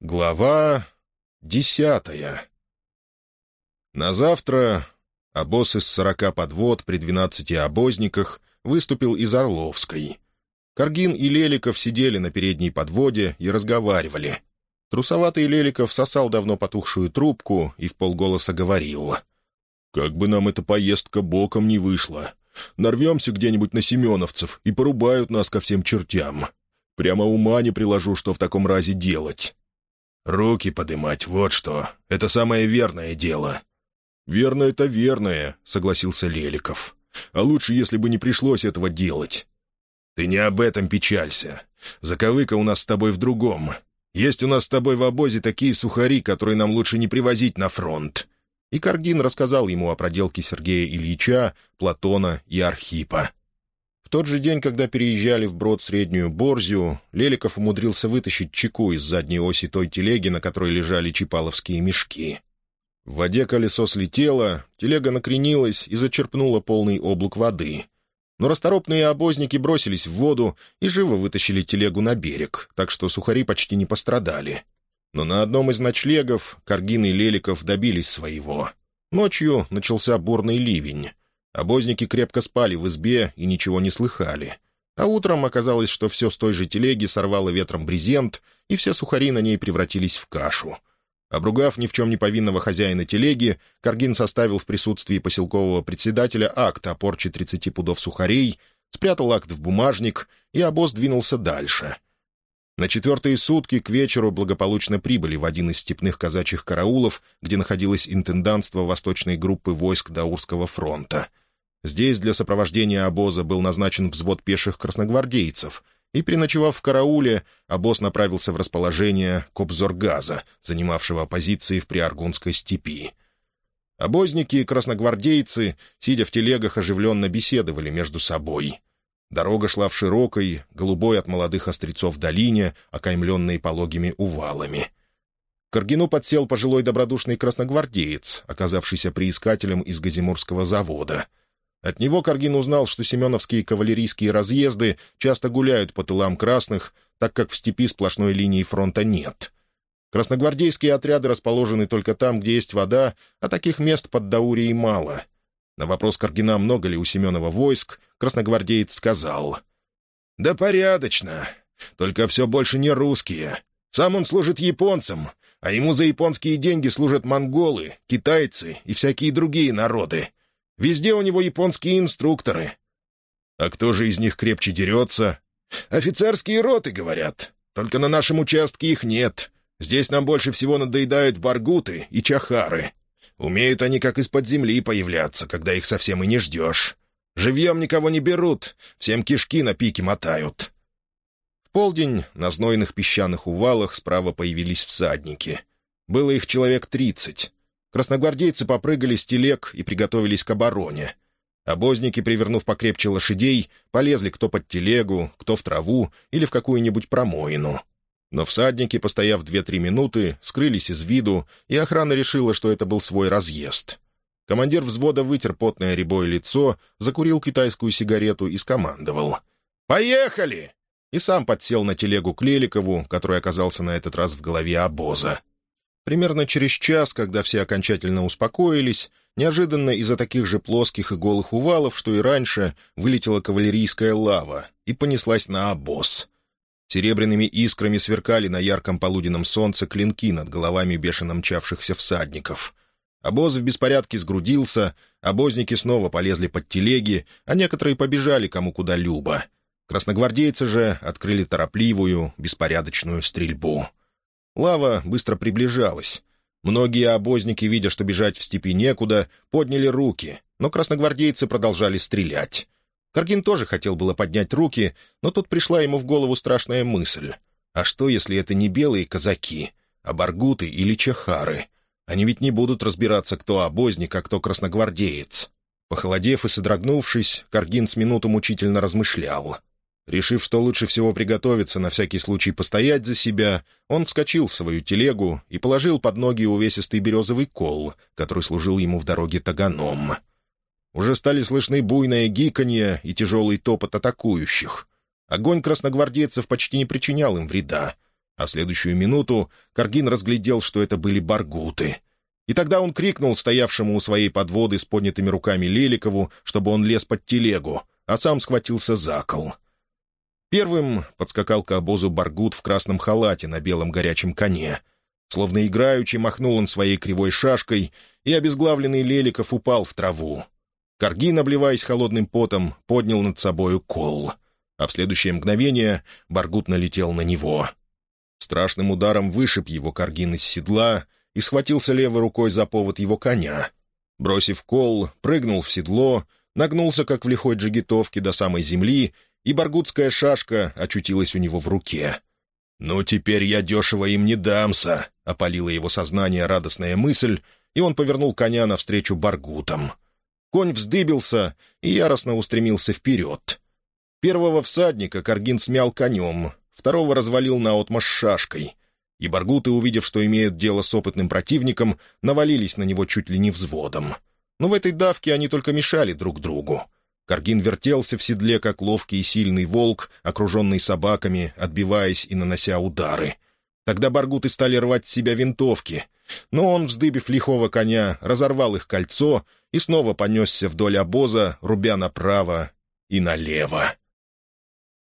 Глава десятая На завтра обоз из сорока подвод при двенадцати обозниках выступил из Орловской. Каргин и Леликов сидели на передней подводе и разговаривали. Трусоватый Леликов сосал давно потухшую трубку и в полголоса говорил. «Как бы нам эта поездка боком не вышла. Нарвемся где-нибудь на семеновцев и порубают нас ко всем чертям. Прямо ума не приложу, что в таком разе делать». «Руки подымать, вот что. Это самое верное дело». «Верно это верное», — согласился Леликов. «А лучше, если бы не пришлось этого делать». «Ты не об этом печалься. Заковыка у нас с тобой в другом. Есть у нас с тобой в обозе такие сухари, которые нам лучше не привозить на фронт». И Каргин рассказал ему о проделке Сергея Ильича, Платона и Архипа. В тот же день, когда переезжали в брод Среднюю Борзию, Леликов умудрился вытащить чеку из задней оси той телеги, на которой лежали чипаловские мешки. В воде колесо слетело, телега накренилась и зачерпнула полный облак воды. Но расторопные обозники бросились в воду и живо вытащили телегу на берег, так что сухари почти не пострадали. Но на одном из ночлегов Каргин и Леликов добились своего. Ночью начался бурный ливень. Обозники крепко спали в избе и ничего не слыхали. А утром оказалось, что все с той же телеги сорвало ветром брезент, и все сухари на ней превратились в кашу. Обругав ни в чем не повинного хозяина телеги, Каргин составил в присутствии поселкового председателя акт о порче 30 пудов сухарей, спрятал акт в бумажник, и обоз двинулся дальше — на четвертые сутки к вечеру благополучно прибыли в один из степных казачьих караулов, где находилось интендантство восточной группы войск Даурского фронта. Здесь для сопровождения обоза был назначен взвод пеших красногвардейцев, и, переночевав в карауле, обоз направился в расположение Кобзоргаза, занимавшего позиции в Приаргунской степи. Обозники и красногвардейцы, сидя в телегах, оживленно беседовали между собой — Дорога шла в широкой, голубой от молодых острецов долине, окаймленной пологими увалами. К Каргину подсел пожилой добродушный красногвардеец, оказавшийся приискателем из Газимурского завода. От него Каргин узнал, что семеновские кавалерийские разъезды часто гуляют по тылам красных, так как в степи сплошной линии фронта нет. Красногвардейские отряды расположены только там, где есть вода, а таких мест под Даурией мало — на вопрос Каргина, много ли у Семенова войск, красногвардеец сказал. «Да порядочно. Только все больше не русские. Сам он служит японцам, а ему за японские деньги служат монголы, китайцы и всякие другие народы. Везде у него японские инструкторы. А кто же из них крепче дерется? Офицерские роты, говорят. Только на нашем участке их нет. Здесь нам больше всего надоедают баргуты и чахары. Умеют они как из-под земли появляться, когда их совсем и не ждешь. Живьем никого не берут, всем кишки на пике мотают. В полдень на знойных песчаных увалах справа появились всадники. Было их человек тридцать. Красногвардейцы попрыгали с телег и приготовились к обороне. Обозники, привернув покрепче лошадей, полезли кто под телегу, кто в траву или в какую-нибудь промоину. Но всадники, постояв две-три минуты, скрылись из виду, и охрана решила, что это был свой разъезд. Командир взвода вытер потное рябое лицо, закурил китайскую сигарету и скомандовал. «Поехали!» И сам подсел на телегу к Леликову, который оказался на этот раз в голове обоза. Примерно через час, когда все окончательно успокоились, неожиданно из-за таких же плоских и голых увалов, что и раньше, вылетела кавалерийская лава и понеслась на обоз — Серебряными искрами сверкали на ярком полуденном солнце клинки над головами бешено мчавшихся всадников. Обоз в беспорядке сгрудился, обозники снова полезли под телеги, а некоторые побежали кому куда любо. Красногвардейцы же открыли торопливую, беспорядочную стрельбу. Лава быстро приближалась. Многие обозники, видя, что бежать в степи некуда, подняли руки, но красногвардейцы продолжали стрелять. Каргин тоже хотел было поднять руки, но тут пришла ему в голову страшная мысль. А что, если это не белые казаки, а баргуты или чахары? Они ведь не будут разбираться, кто обозник, а кто красногвардеец. Похолодев и содрогнувшись, Каргин с минуту мучительно размышлял. Решив, что лучше всего приготовиться, на всякий случай постоять за себя, он вскочил в свою телегу и положил под ноги увесистый березовый кол, который служил ему в дороге таганом. Уже стали слышны буйное гиканье и тяжелый топот атакующих. Огонь красногвардейцев почти не причинял им вреда. А в следующую минуту Каргин разглядел, что это были баргуты. И тогда он крикнул стоявшему у своей подводы с поднятыми руками Леликову, чтобы он лез под телегу, а сам схватился за кол. Первым подскакал к обозу Баргут в красном халате на белом горячем коне. Словно играючи махнул он своей кривой шашкой, и обезглавленный Леликов упал в траву. Каргин, обливаясь холодным потом, поднял над собою кол. А в следующее мгновение Баргут налетел на него. Страшным ударом вышиб его Каргин из седла и схватился левой рукой за повод его коня. Бросив кол, прыгнул в седло, нагнулся, как в лихой джигитовке, до самой земли, и баргутская шашка очутилась у него в руке. «Ну, теперь я дешево им не дамся», — опалила его сознание радостная мысль, и он повернул коня навстречу баргутам. Конь вздыбился и яростно устремился вперед. Первого всадника Каргин смял конем, второго развалил наотмашь шашкой. И баргуты, увидев, что имеют дело с опытным противником, навалились на него чуть ли не взводом. Но в этой давке они только мешали друг другу. Каргин вертелся в седле, как ловкий и сильный волк, окруженный собаками, отбиваясь и нанося удары. Тогда баргуты стали рвать с себя винтовки. Но он, вздыбив лихого коня, разорвал их кольцо и снова понесся вдоль обоза, рубя направо и налево.